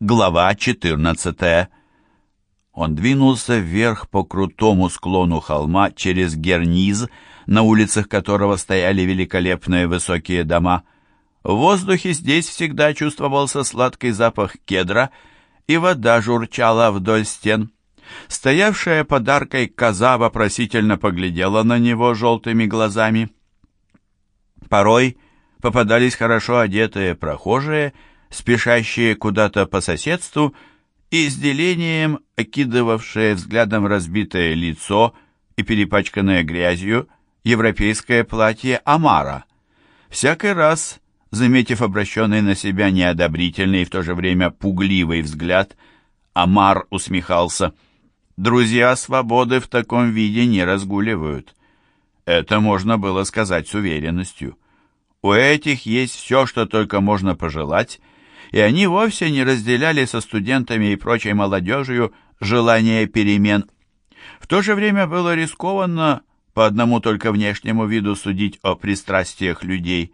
Глава 14. Он двинулся вверх по крутому склону холма через Герниз, на улицах которого стояли великолепные высокие дома. В воздухе здесь всегда чувствовался сладкий запах кедра, и вода журчала вдоль стен. Стоявшая под аркой коза вопросительно поглядела на него желтыми глазами. Порой попадались хорошо одетые прохожие, спешащие куда-то по соседству и с делением окидывавшее взглядом разбитое лицо и перепачканное грязью европейское платье Амара. Всякий раз, заметив обращенный на себя неодобрительный и в то же время пугливый взгляд, Амар усмехался. «Друзья свободы в таком виде не разгуливают». Это можно было сказать с уверенностью. У этих есть все, что только можно пожелать, и они вовсе не разделяли со студентами и прочей молодежью желание перемен. В то же время было рискованно по одному только внешнему виду судить о пристрастиях людей.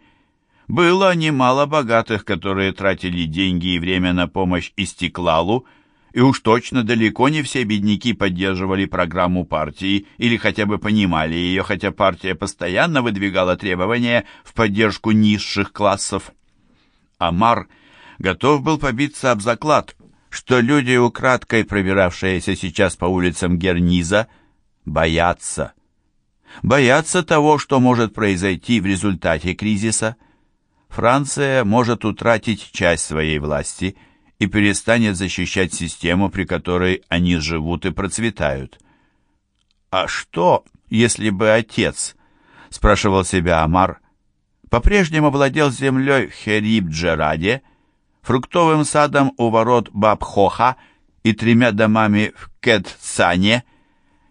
Было немало богатых, которые тратили деньги и время на помощь Истеклалу, и уж точно далеко не все бедняки поддерживали программу партии или хотя бы понимали ее, хотя партия постоянно выдвигала требования в поддержку низших классов. Амар – готов был побиться об заклад, что люди, украдкой пробиравшиеся сейчас по улицам Герниза, боятся. Боятся того, что может произойти в результате кризиса. Франция может утратить часть своей власти и перестанет защищать систему, при которой они живут и процветают. «А что, если бы отец?» — спрашивал себя Амар. «По-прежнему владел землей в Хериб-Джераде, фруктовым садом у ворот Бабхоха и тремя домами в Кетсане,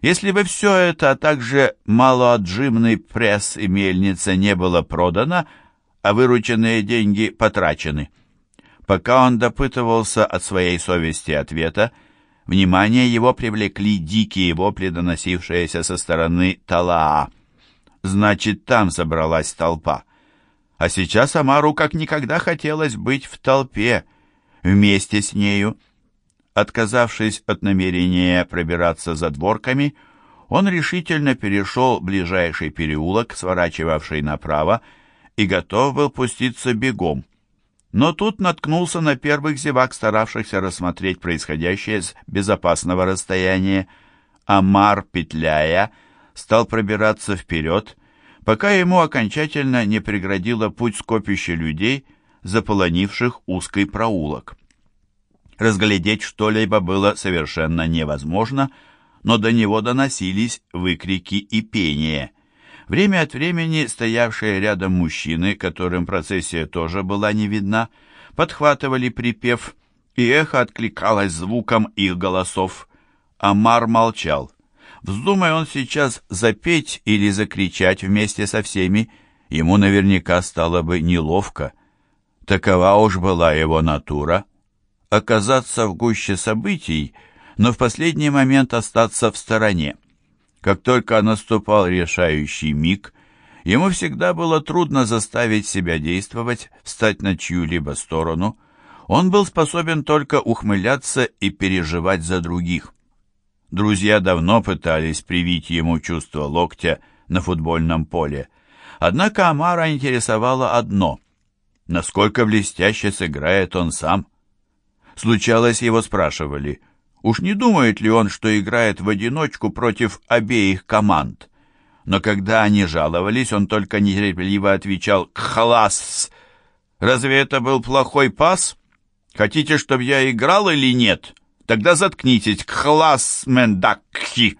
если бы все это, а также малоотжимный пресс и мельница не было продано, а вырученные деньги потрачены. Пока он допытывался от своей совести ответа, внимание его привлекли дикие вопли, доносившиеся со стороны Талаа. Значит, там собралась толпа. А сейчас Амару как никогда хотелось быть в толпе, вместе с нею. Отказавшись от намерения пробираться за дворками, он решительно перешел ближайший переулок, сворачивавший направо, и готов был пуститься бегом. Но тут наткнулся на первых зевак, старавшихся рассмотреть происходящее с безопасного расстояния. Амар, петляя, стал пробираться вперед, пока ему окончательно не преградило путь скопище людей, заполонивших узкий проулок. Разглядеть что-либо было совершенно невозможно, но до него доносились выкрики и пение. Время от времени стоявшие рядом мужчины, которым процессия тоже была не видна, подхватывали припев, и эхо откликалось звуком их голосов. Амар молчал. Вздумай он сейчас запеть или закричать вместе со всеми, ему наверняка стало бы неловко. Такова уж была его натура. Оказаться в гуще событий, но в последний момент остаться в стороне. Как только наступал решающий миг, ему всегда было трудно заставить себя действовать, встать на чью-либо сторону. Он был способен только ухмыляться и переживать за других. Друзья давно пытались привить ему чувство локтя на футбольном поле. Однако Амара интересовало одно — насколько блестяще сыграет он сам. Случалось, его спрашивали, уж не думает ли он, что играет в одиночку против обеих команд. Но когда они жаловались, он только нетерпеливо отвечал «Хлас!» «Разве это был плохой пас? Хотите, чтобы я играл или нет?» Тогда заткнитесь, класс мендакхи.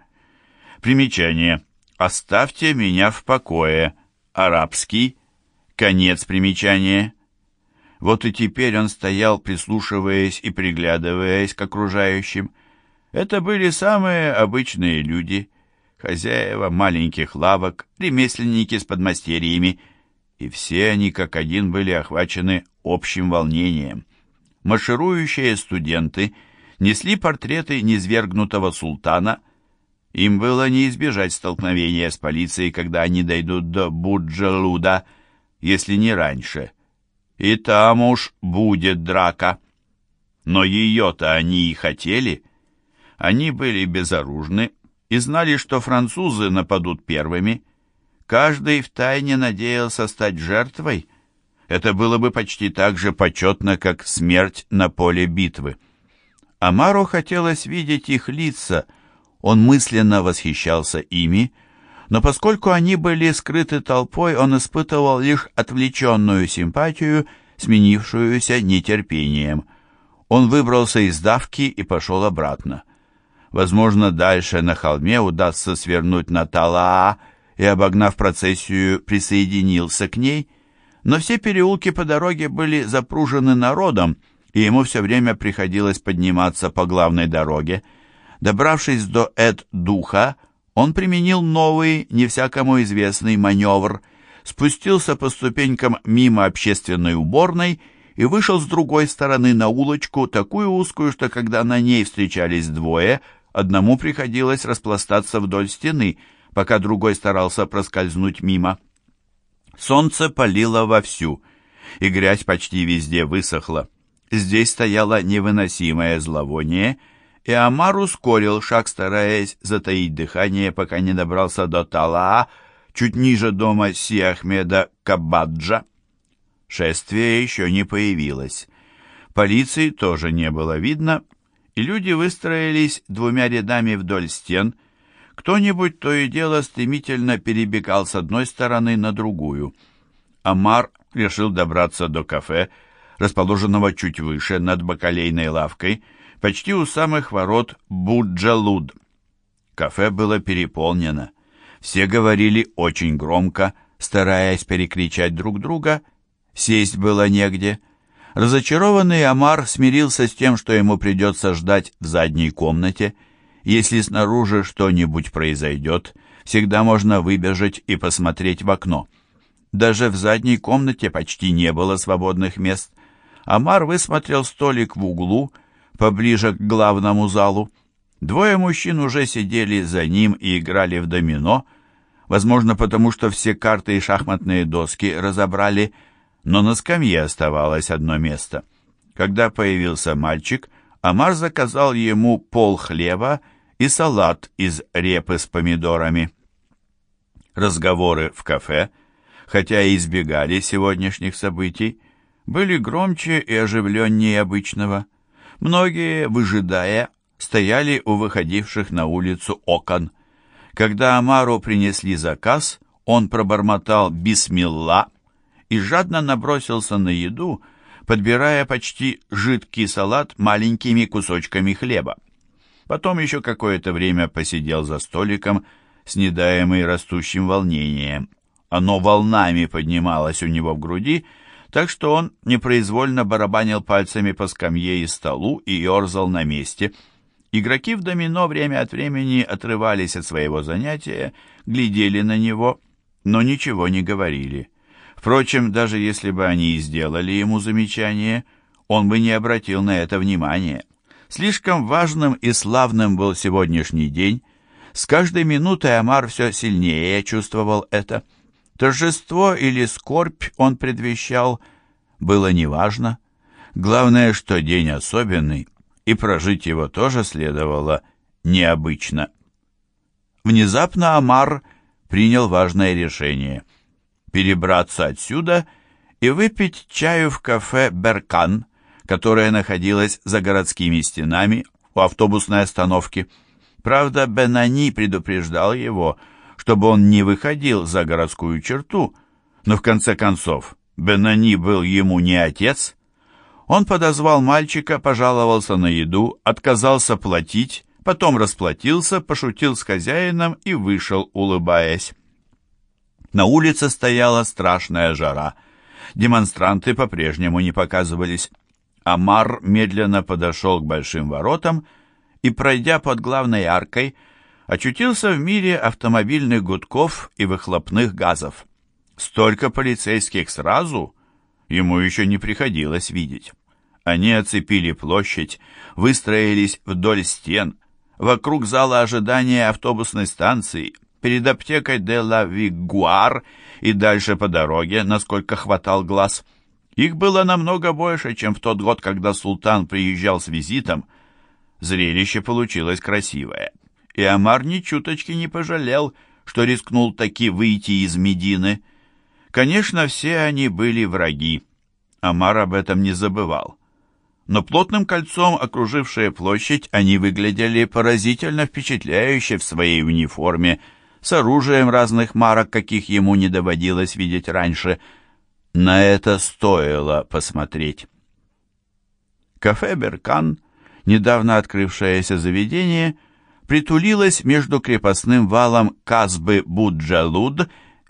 Примечание. Оставьте меня в покое. Арабский. Конец примечания. Вот и теперь он стоял, прислушиваясь и приглядываясь к окружающим. Это были самые обычные люди, хозяева маленьких лавок, ремесленники с подмастерьями, и все они как один были охвачены общим волнением. Марширующие студенты — несли портреты низвергнутого султана. Им было не избежать столкновения с полицией, когда они дойдут до Буджалуда, если не раньше. И там уж будет драка. Но ее-то они и хотели. Они были безоружны и знали, что французы нападут первыми. Каждый втайне надеялся стать жертвой. Это было бы почти так же почетно, как смерть на поле битвы. Амару хотелось видеть их лица, он мысленно восхищался ими, но поскольку они были скрыты толпой, он испытывал лишь отвлеченную симпатию, сменившуюся нетерпением. Он выбрался из давки и пошел обратно. Возможно, дальше на холме удастся свернуть на Талаа и, обогнав процессию, присоединился к ней, но все переулки по дороге были запружены народом, и ему все время приходилось подниматься по главной дороге. Добравшись до Эд-Духа, он применил новый, не всякому известный маневр, спустился по ступенькам мимо общественной уборной и вышел с другой стороны на улочку, такую узкую, что когда на ней встречались двое, одному приходилось распластаться вдоль стены, пока другой старался проскользнуть мимо. Солнце палило вовсю, и грязь почти везде высохла. Здесь стояло невыносимое зловоние — и Амар ускорил шаг, стараясь затаить дыхание, пока не добрался до Талаа, чуть ниже дома Си-Ахмеда Кабаджа. Шествие еще не появилось. Полиции тоже не было видно, и люди выстроились двумя рядами вдоль стен. Кто-нибудь то и дело стремительно перебегал с одной стороны на другую. Амар решил добраться до кафе, расположенного чуть выше, над бакалейной лавкой, почти у самых ворот Буджалуд. Кафе было переполнено. Все говорили очень громко, стараясь перекричать друг друга. Сесть было негде. Разочарованный Амар смирился с тем, что ему придется ждать в задней комнате. Если снаружи что-нибудь произойдет, всегда можно выбежать и посмотреть в окно. Даже в задней комнате почти не было свободных мест. Амар высмотрел столик в углу поближе к главному залу. Двое мужчин уже сидели за ним и играли в домино, возможно, потому что все карты и шахматные доски разобрали, но на скамье оставалось одно место. Когда появился мальчик, Амар заказал ему пол хлеба и салат из репы с помидорами. Разговоры в кафе, хотя и избегали сегодняшних событий, были громче и оживленнее обычного. Многие, выжидая, стояли у выходивших на улицу окон. Когда Амару принесли заказ, он пробормотал «Бисмилла» и жадно набросился на еду, подбирая почти жидкий салат маленькими кусочками хлеба. Потом еще какое-то время посидел за столиком, снедаемый растущим волнением. Оно волнами поднималось у него в груди, так что он непроизвольно барабанил пальцами по скамье и столу и ерзал на месте. Игроки в домино время от времени отрывались от своего занятия, глядели на него, но ничего не говорили. Впрочем, даже если бы они и сделали ему замечание, он бы не обратил на это внимания. Слишком важным и славным был сегодняшний день. С каждой минутой Амар все сильнее чувствовал это – Торжество или скорбь он предвещал, было неважно. Главное, что день особенный, и прожить его тоже следовало необычно. Внезапно Амар принял важное решение – перебраться отсюда и выпить чаю в кафе «Беркан», которое находилось за городскими стенами у автобусной остановки. Правда, Бенани предупреждал его – чтобы он не выходил за городскую черту, но в конце концов Бенани был ему не отец. Он подозвал мальчика, пожаловался на еду, отказался платить, потом расплатился, пошутил с хозяином и вышел, улыбаясь. На улице стояла страшная жара. Демонстранты по-прежнему не показывались. Амар медленно подошел к большим воротам и, пройдя под главной аркой, очутился в мире автомобильных гудков и выхлопных газов. Столько полицейских сразу ему еще не приходилось видеть. Они оцепили площадь, выстроились вдоль стен, вокруг зала ожидания автобусной станции, перед аптекой де ла Вигуар и дальше по дороге, насколько хватал глаз. Их было намного больше, чем в тот год, когда султан приезжал с визитом. Зрелище получилось красивое, и Амар ни чуточки не пожалел, что рискнул таки выйти из Медины. Конечно, все они были враги. Амар об этом не забывал. Но плотным кольцом окружившая площадь, они выглядели поразительно впечатляюще в своей униформе, с оружием разных марок, каких ему не доводилось видеть раньше. На это стоило посмотреть. Кафе «Беркан», недавно открывшееся заведение, притулилось между крепостным валом Казбы Буджалуд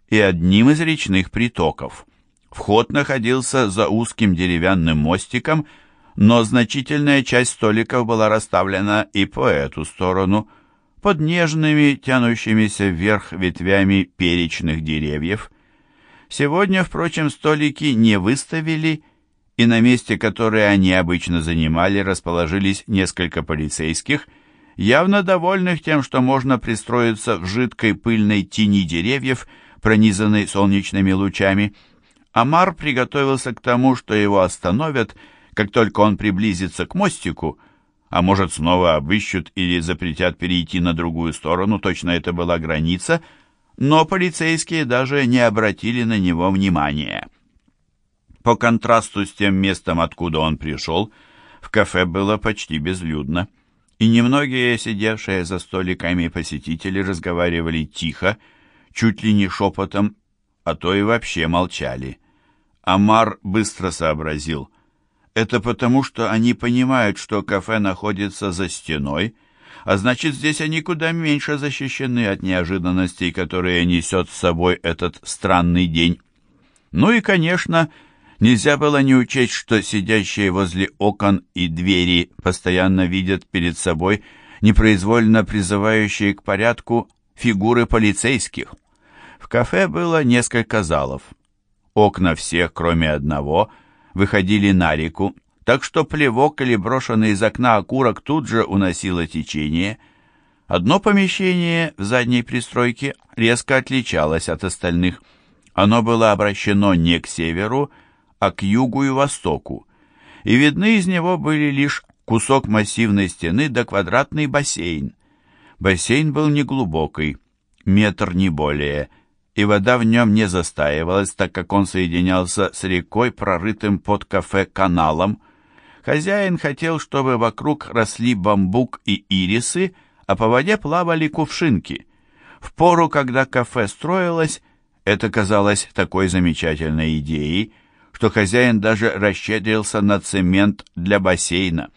и одним из речных притоков. Вход находился за узким деревянным мостиком, но значительная часть столиков была расставлена и по эту сторону – под нежными, тянущимися вверх ветвями перечных деревьев. Сегодня, впрочем, столики не выставили, и на месте, которое они обычно занимали, расположились несколько полицейских, явно довольных тем, что можно пристроиться в жидкой пыльной тени деревьев, пронизанной солнечными лучами. Амар приготовился к тому, что его остановят, как только он приблизится к мостику, а может снова обыщут или запретят перейти на другую сторону, точно это была граница, но полицейские даже не обратили на него внимания. По контрасту с тем местом, откуда он пришел, в кафе было почти безлюдно, и немногие сидевшие за столиками посетители разговаривали тихо, чуть ли не шепотом, а то и вообще молчали. Амар быстро сообразил. Это потому, что они понимают, что кафе находится за стеной, а значит, здесь они куда меньше защищены от неожиданностей, которые несет с собой этот странный день. Ну и, конечно, нельзя было не учесть, что сидящие возле окон и двери постоянно видят перед собой непроизвольно призывающие к порядку фигуры полицейских. В кафе было несколько залов. Окна всех, кроме одного – выходили на реку, так что плевок или брошенный из окна окурок тут же уносило течение. Одно помещение в задней пристройке резко отличалось от остальных. Оно было обращено не к северу, а к югу и востоку, и видны из него были лишь кусок массивной стены да квадратный бассейн. Бассейн был неглубокий, метр не более – и вода в нем не застаивалась, так как он соединялся с рекой, прорытым под кафе каналом. Хозяин хотел, чтобы вокруг росли бамбук и ирисы, а по воде плавали кувшинки. В пору, когда кафе строилось, это казалось такой замечательной идеей, что хозяин даже расщедрился на цемент для бассейна.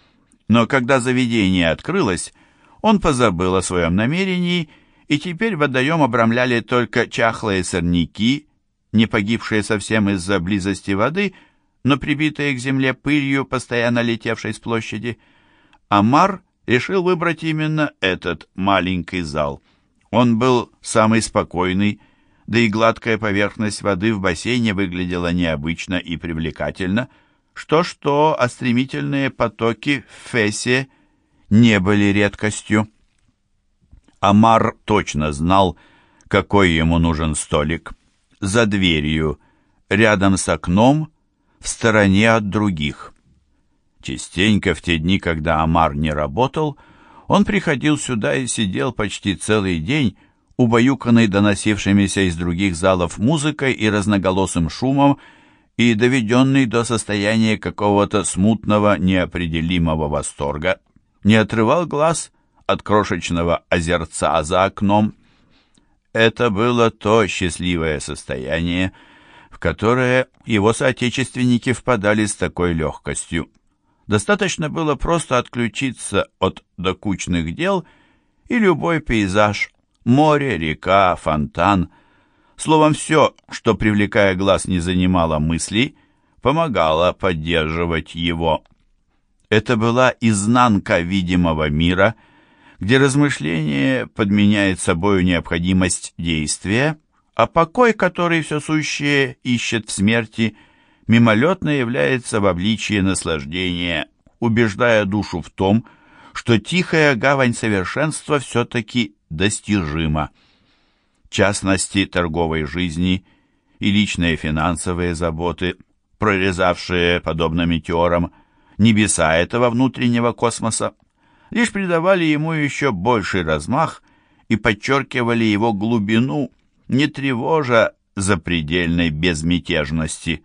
Но когда заведение открылось, он позабыл о своем намерении и теперь водоем обрамляли только чахлые сорняки, не погибшие совсем из-за близости воды, но прибитые к земле пылью, постоянно летевшей с площади. Амар решил выбрать именно этот маленький зал. Он был самый спокойный, да и гладкая поверхность воды в бассейне выглядела необычно и привлекательно. Что-что, а стремительные потоки в Фессе не были редкостью. Амар точно знал, какой ему нужен столик. За дверью, рядом с окном, в стороне от других. Частенько в те дни, когда Амар не работал, он приходил сюда и сидел почти целый день, убаюканный доносившимися из других залов музыкой и разноголосым шумом, и доведенный до состояния какого-то смутного неопределимого восторга, не отрывал глаз от крошечного озерца за окном. Это было то счастливое состояние, в которое его соотечественники впадали с такой легкостью. Достаточно было просто отключиться от докучных дел, и любой пейзаж — море, река, фонтан — словом, все, что, привлекая глаз, не занимало мыслей, помогало поддерживать его. Это была изнанка видимого мира — где размышление подменяет собою необходимость действия, а покой, который все сущее ищет в смерти, мимолетно является в обличии наслаждения, убеждая душу в том, что тихая гавань совершенства все-таки достижима. Частности торговой жизни и личные финансовые заботы прорезавшие, подобно метеорам, небеса этого внутреннего космоса, лишь придавали ему еще больший размах и подчеркивали его глубину, не тревожа запредельной безмятежности.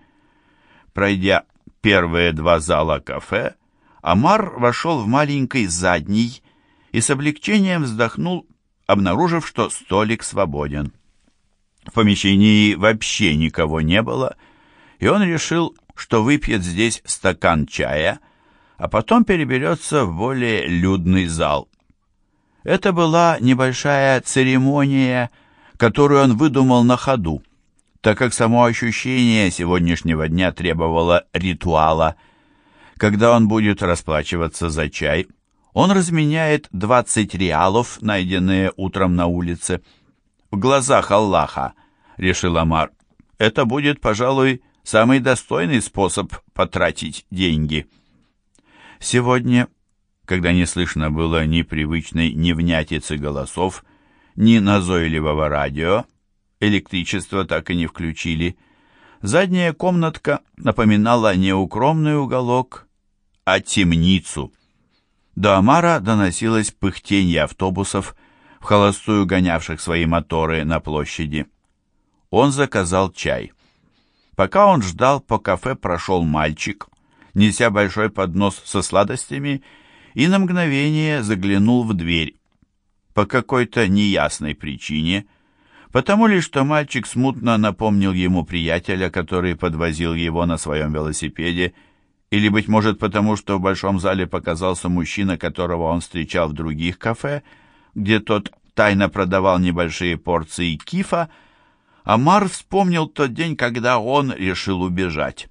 Пройдя первые два зала кафе, Амар вошел в маленький задний и с облегчением вздохнул, обнаружив, что столик свободен. В помещении вообще никого не было, и он решил, что выпьет здесь стакан чая, а потом переберется в более людный зал. Это была небольшая церемония, которую он выдумал на ходу, так как само ощущение сегодняшнего дня требовало ритуала – когда он будет расплачиваться за чай, он разменяет 20 реалов, найденные утром на улице. В глазах Аллаха, решил Амар, это будет, пожалуй, самый достойный способ потратить деньги. Сегодня, когда не слышно было ни привычной невнятицы голосов, ни назойливого радио, электричество так и не включили, задняя комнатка напоминала не укромный уголок, а темницу. До Амара доносилось пыхтенье автобусов, в холостую гонявших свои моторы на площади. Он заказал чай. Пока он ждал, по кафе прошел мальчик, неся большой поднос со сладостями, и на мгновение заглянул в дверь. По какой-то неясной причине, потому лишь что мальчик смутно напомнил ему приятеля, который подвозил его на своем велосипеде, или, быть может, потому что в большом зале показался мужчина, которого он встречал в других кафе, где тот тайно продавал небольшие порции кифа, Амар вспомнил тот день, когда он решил убежать.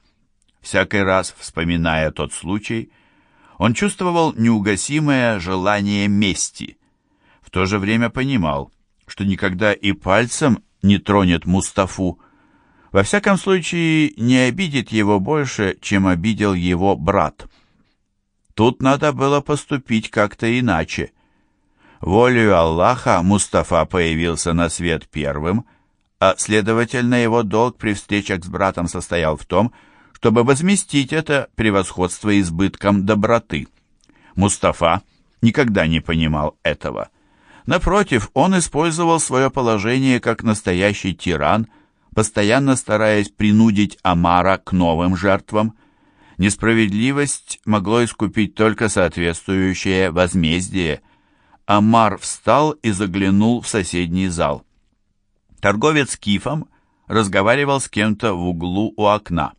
Всякий раз, вспоминая тот случай, он чувствовал неугасимое желание мести. В то же время понимал, что никогда и пальцем не тронет Мустафу, во всяком случае, не обидит его больше, чем обидел его брат. Тут надо было поступить как-то иначе. Волею Аллаха Мустафа появился на свет первым, а, следовательно, его долг при встречах с братом состоял в том, чтобы возместить это превосходство избытком доброты. Мустафа никогда не понимал этого. Напротив, он использовал свое положение как настоящий тиран – постоянно стараясь принудить Амара к новым жертвам. Несправедливость могло искупить только соответствующее возмездие. Амар встал и заглянул в соседний зал. Торговец кифом разговаривал с кем-то в углу у окна.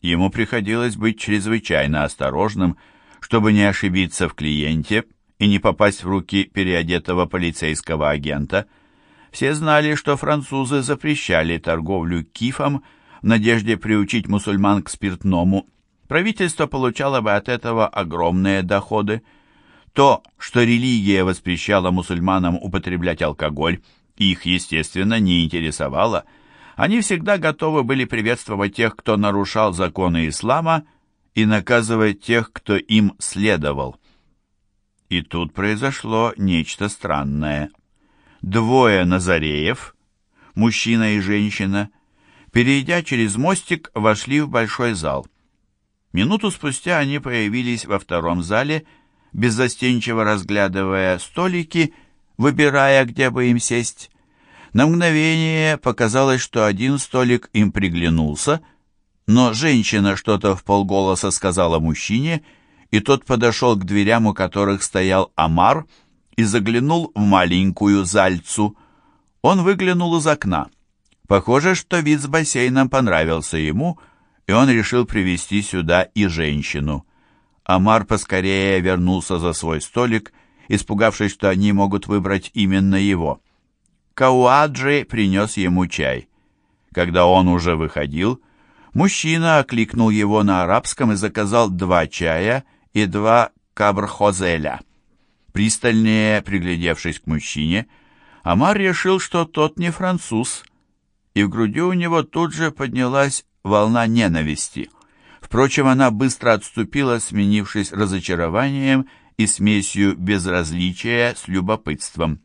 Ему приходилось быть чрезвычайно осторожным, чтобы не ошибиться в клиенте и не попасть в руки переодетого полицейского агента – все знали, что французы запрещали торговлю кифом в надежде приучить мусульман к спиртному. Правительство получало бы от этого огромные доходы. То, что религия воспрещала мусульманам употреблять алкоголь, их, естественно, не интересовало. Они всегда готовы были приветствовать тех, кто нарушал законы ислама, и наказывать тех, кто им следовал. И тут произошло нечто странное – Двое Назареев, мужчина и женщина, перейдя через мостик, вошли в большой зал. Минуту спустя они появились во втором зале, беззастенчиво разглядывая столики, выбирая, где бы им сесть. На мгновение показалось, что один столик им приглянулся, но женщина что-то в полголоса сказала мужчине, и тот подошел к дверям, у которых стоял Амар, и заглянул в маленькую зальцу. Он выглянул из окна. Похоже, что вид с бассейном понравился ему, и он решил привести сюда и женщину. Амар поскорее вернулся за свой столик, испугавшись, что они могут выбрать именно его. Кауаджи принес ему чай. Когда он уже выходил, мужчина окликнул его на арабском и заказал два чая и два кабрхозеля. Пристальнее приглядевшись к мужчине, Амар решил, что тот не француз, и в груди у него тут же поднялась волна ненависти. Впрочем, она быстро отступила, сменившись разочарованием и смесью безразличия с любопытством.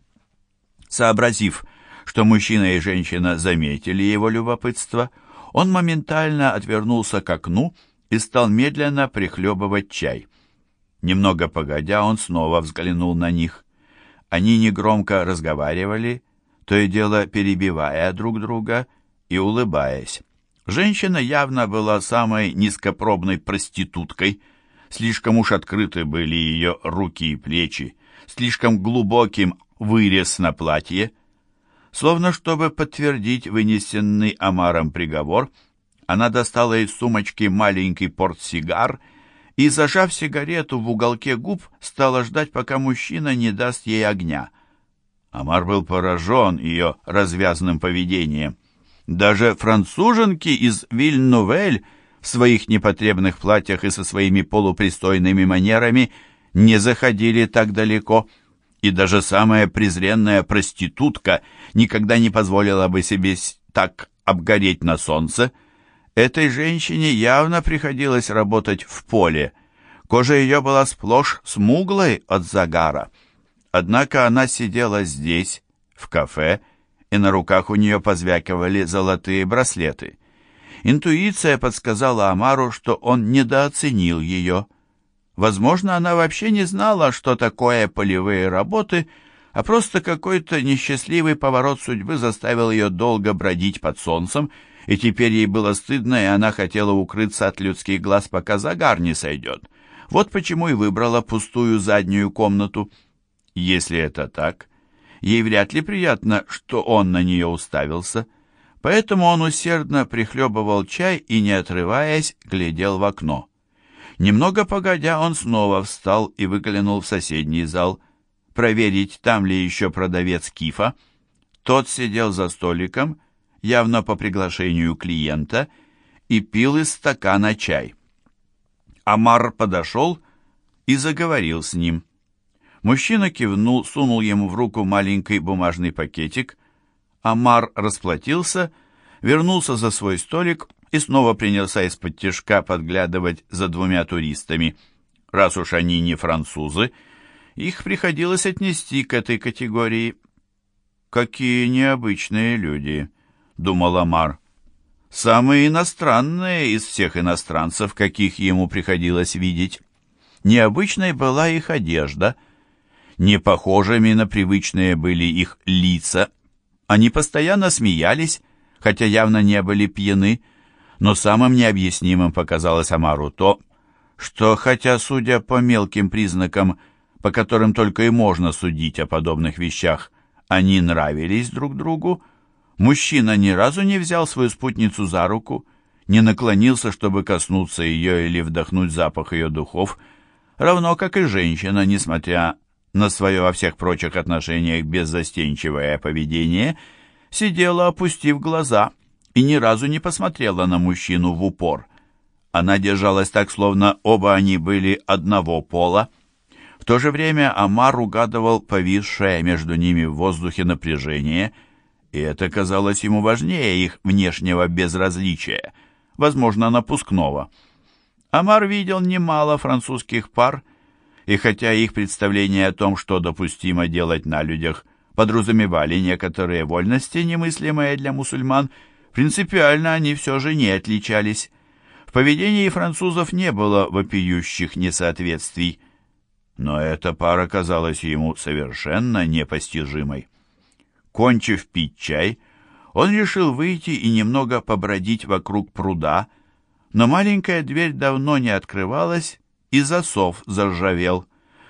Сообразив, что мужчина и женщина заметили его любопытство, Он моментально отвернулся к окну и стал медленно прихлебывать чай. Немного погодя, он снова взглянул на них. Они негромко разговаривали, то и дело перебивая друг друга и улыбаясь. Женщина явно была самой низкопробной проституткой. Слишком уж открыты были ее руки и плечи, слишком глубоким вырез на платье. Словно чтобы подтвердить вынесенный Амаром приговор, она достала из сумочки маленький портсигар и, зажав сигарету в уголке губ, стала ждать, пока мужчина не даст ей огня. Амар был поражен ее развязным поведением. Даже француженки из Вильнувель в своих непотребных платьях и со своими полупристойными манерами не заходили так далеко, и даже самая презренная проститутка никогда не позволила бы себе так обгореть на солнце. Этой женщине явно приходилось работать в поле. Кожа ее была сплошь смуглой от загара. Однако она сидела здесь, в кафе, и на руках у нее позвякивали золотые браслеты. Интуиция подсказала Амару, что он недооценил ее. Возможно, она вообще не знала, что такое полевые работы, а просто какой-то несчастливый поворот судьбы заставил ее долго бродить под солнцем, и теперь ей было стыдно, и она хотела укрыться от людских глаз, пока загар не сойдет. Вот почему и выбрала пустую заднюю комнату. Если это так, ей вряд ли приятно, что он на нее уставился. Поэтому он усердно прихлебывал чай и, не отрываясь, глядел в окно. Немного погодя, он снова встал и выглянул в соседний зал, проверить, там ли еще продавец кифа. Тот сидел за столиком, явно по приглашению клиента, и пил из стакана чай. Амар подошел и заговорил с ним. Мужчина кивнул, сунул ему в руку маленький бумажный пакетик. Амар расплатился, вернулся за свой столик и снова принялся из-под тяжка подглядывать за двумя туристами. Раз уж они не французы, их приходилось отнести к этой категории. «Какие необычные люди», — думал Амар. «Самые иностранные из всех иностранцев, каких ему приходилось видеть. Необычной была их одежда — не похожими на привычные были их лица. Они постоянно смеялись, хотя явно не были пьяны, но самым необъяснимым показалось Амару то, что, хотя, судя по мелким признакам, по которым только и можно судить о подобных вещах, они нравились друг другу, мужчина ни разу не взял свою спутницу за руку, не наклонился, чтобы коснуться ее или вдохнуть запах ее духов, равно как и женщина, несмотря на свое во всех прочих отношениях беззастенчивое поведение, сидела, опустив глаза, и ни разу не посмотрела на мужчину в упор. Она держалась так, словно оба они были одного пола. В то же время Амар угадывал повисшее между ними в воздухе напряжение, и это казалось ему важнее их внешнего безразличия, возможно, напускного. Амар видел немало французских пар, и хотя их представления о том, что допустимо делать на людях, подразумевали некоторые вольности, немыслимые для мусульман, принципиально они все же не отличались. В поведении французов не было вопиющих несоответствий, но эта пара казалась ему совершенно непостижимой. Кончив пить чай, он решил выйти и немного побродить вокруг пруда, но маленькая дверь давно не открывалась, и засов заржавел.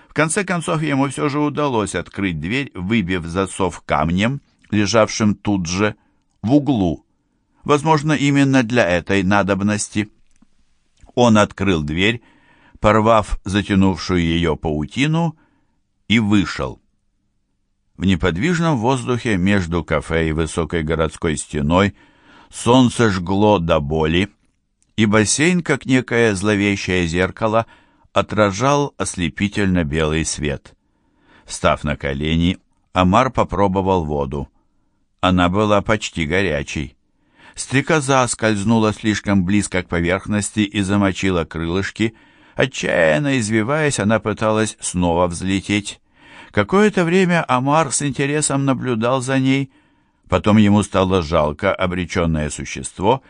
В конце концов ему все же удалось открыть дверь, выбив засов камнем, лежавшим тут же, в углу. Возможно, именно для этой надобности. Он открыл дверь, порвав затянувшую ее паутину, и вышел. В неподвижном воздухе между кафе и высокой городской стеной солнце жгло до боли, и бассейн, как некое зловещее зеркало, — отражал ослепительно белый свет. Встав на колени, Амар попробовал воду. Она была почти горячей. Стрекоза скользнула слишком близко к поверхности и замочила крылышки. Отчаянно извиваясь, она пыталась снова взлететь. Какое-то время Амар с интересом наблюдал за ней. Потом ему стало жалко обреченное существо,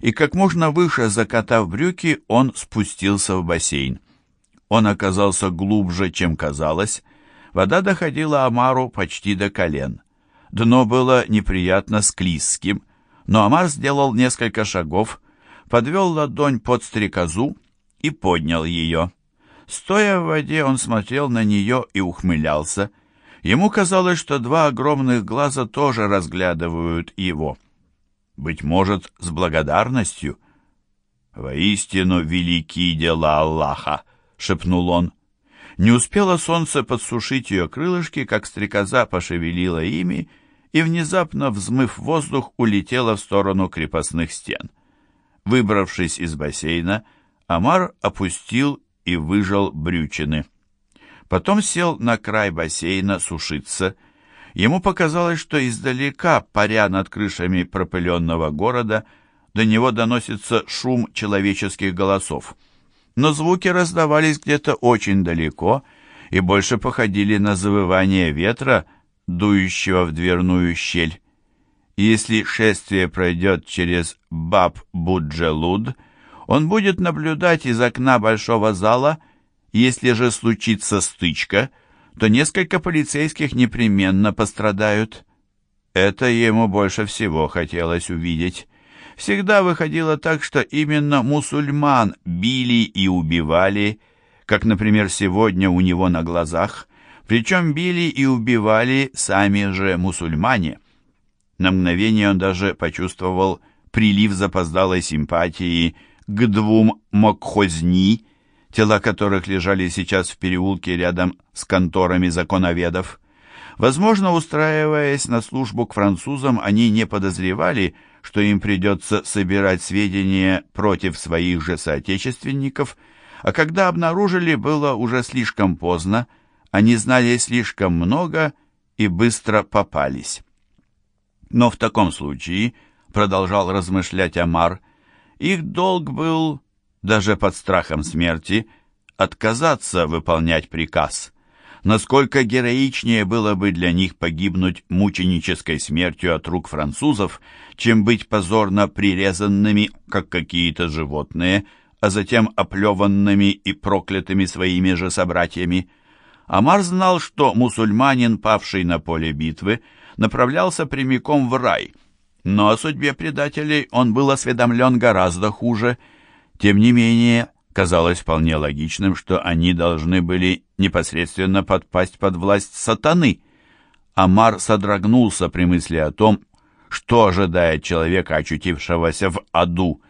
и как можно выше закатав брюки, он спустился в бассейн. Он оказался глубже, чем казалось. Вода доходила Амару почти до колен. Дно было неприятно склизким, но Амар сделал несколько шагов, подвел ладонь под стрекозу и поднял ее. Стоя в воде, он смотрел на нее и ухмылялся. Ему казалось, что два огромных глаза тоже разглядывают его. Быть может, с благодарностью. «Воистину велики дела Аллаха!» — шепнул он. Не успело солнце подсушить ее крылышки, как стрекоза пошевелила ими и, внезапно взмыв воздух, улетела в сторону крепостных стен. Выбравшись из бассейна, Амар опустил и выжал брючины. Потом сел на край бассейна сушиться. Ему показалось, что издалека, паря над крышами пропыленного города, до него доносится шум человеческих голосов. Но звуки раздавались где-то очень далеко и больше походили на завывание ветра, дующего в дверную щель. Если шествие пройдет через Баб-Буджелуд, он будет наблюдать из окна большого зала, если же случится стычка, то несколько полицейских непременно пострадают. Это ему больше всего хотелось увидеть. Всегда выходило так, что именно мусульман били и убивали, как, например, сегодня у него на глазах, причем били и убивали сами же мусульмане. На мгновение он даже почувствовал прилив запоздалой симпатии к двум Мокхозни, тела которых лежали сейчас в переулке рядом с конторами законоведов. Возможно, устраиваясь на службу к французам, они не подозревали, что им придется собирать сведения против своих же соотечественников, а когда обнаружили, было уже слишком поздно, они знали слишком много и быстро попались. Но в таком случае, продолжал размышлять Амар, их долг был, даже под страхом смерти, отказаться выполнять приказ. Насколько героичнее было бы для них погибнуть мученической смертью от рук французов, чем быть позорно прирезанными, как какие-то животные, а затем оплеванными и проклятыми своими же собратьями. Амар знал, что мусульманин, павший на поле битвы, направлялся прямиком в рай – но о судьбе предателей он был осведомлен гораздо хуже. Тем не менее, казалось вполне логичным, что они должны были непосредственно подпасть под власть сатаны. Амар содрогнулся при мысли о том, что ожидает человека, очутившегося в аду.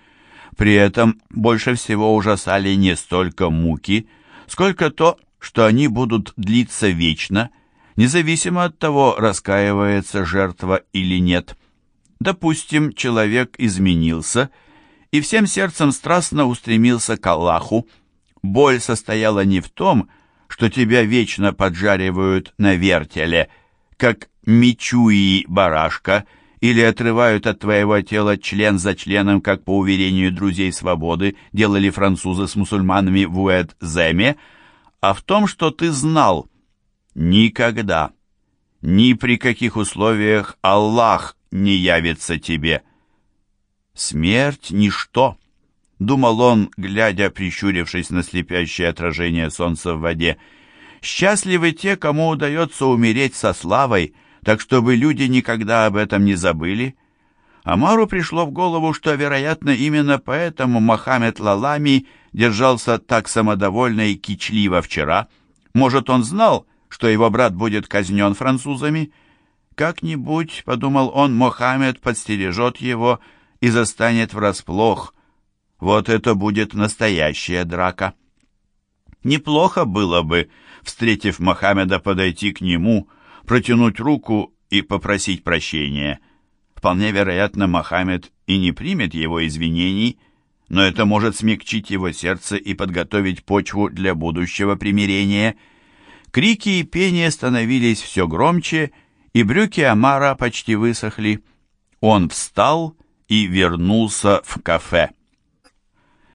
При этом больше всего ужасали не столько муки, сколько то, что они будут длиться вечно, независимо от того, раскаивается жертва или нет. Допустим, человек изменился и всем сердцем страстно устремился к Аллаху. Боль состояла не в том, что тебя вечно поджаривают на вертеле, как мечуи барашка, или отрывают от твоего тела член за членом, как по уверению друзей свободы делали французы с мусульманами в Уэд-Земе, а в том, что ты знал, никогда, ни при каких условиях Аллах не явится тебе. Смерть — ничто, — думал он, глядя, прищурившись на слепящее отражение солнца в воде. Счастливы те, кому удается умереть со славой, так чтобы люди никогда об этом не забыли. Амару пришло в голову, что, вероятно, именно поэтому Мохаммед Лалами держался так самодовольно и кичливо вчера. Может, он знал, что его брат будет казнен французами, — как-нибудь, подумал он, Мохаммед подстережет его и застанет врасплох. Вот это будет настоящая драка. Неплохо было бы, встретив Мохаммеда, подойти к нему, протянуть руку и попросить прощения. Вполне вероятно, Мохаммед и не примет его извинений, но это может смягчить его сердце и подготовить почву для будущего примирения. Крики и пение становились все громче, и брюки Амара почти высохли. Он встал и вернулся в кафе.